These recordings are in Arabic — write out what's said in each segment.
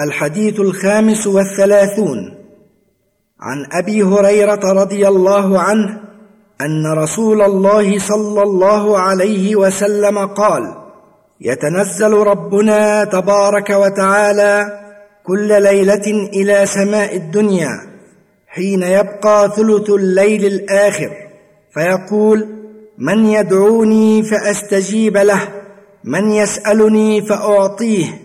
الحديث الخامس والثلاثون. عن أبي هريرة رضي الله عنه أن رسول الله صلى الله عليه وسلم قال يتنزل ربنا تبارك وتعالى كل ليلة إلى سماء الدنيا حين يبقى ثلث الليل الآخر فيقول من يدعوني فأستجيب له من يسألني فأعطيه.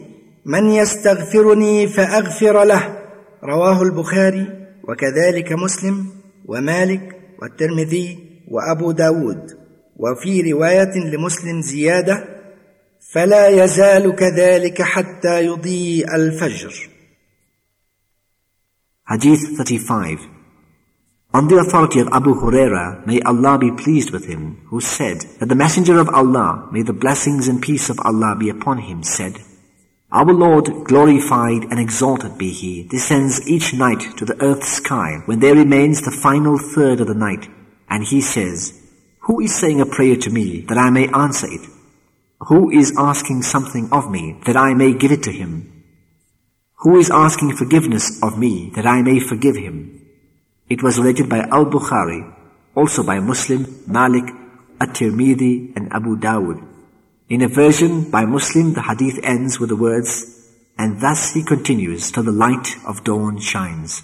من يستغفرني فاغفر له رواه البخاري وكذلك مسلم ومالك والترمذي وابو داود وفي روايه لمسلم زياده فلا يزال كذلك حتى يضيء الفجر Hadith 35 On the authority of Abu Huraira, may Allah be pleased with him, who said that the Messenger of Allah, may the blessings and peace of Allah be upon him, said, Our Lord, glorified and exalted be He, descends each night to the earth's sky when there remains the final third of the night, and He says, Who is saying a prayer to me that I may answer it? Who is asking something of me that I may give it to him? Who is asking forgiveness of me that I may forgive him? It was related by Al-Bukhari, also by Muslim, Malik, At-Tirmidhi, and Abu Dawud. In a version by Muslim, the hadith ends with the words, and thus he continues till the light of dawn shines.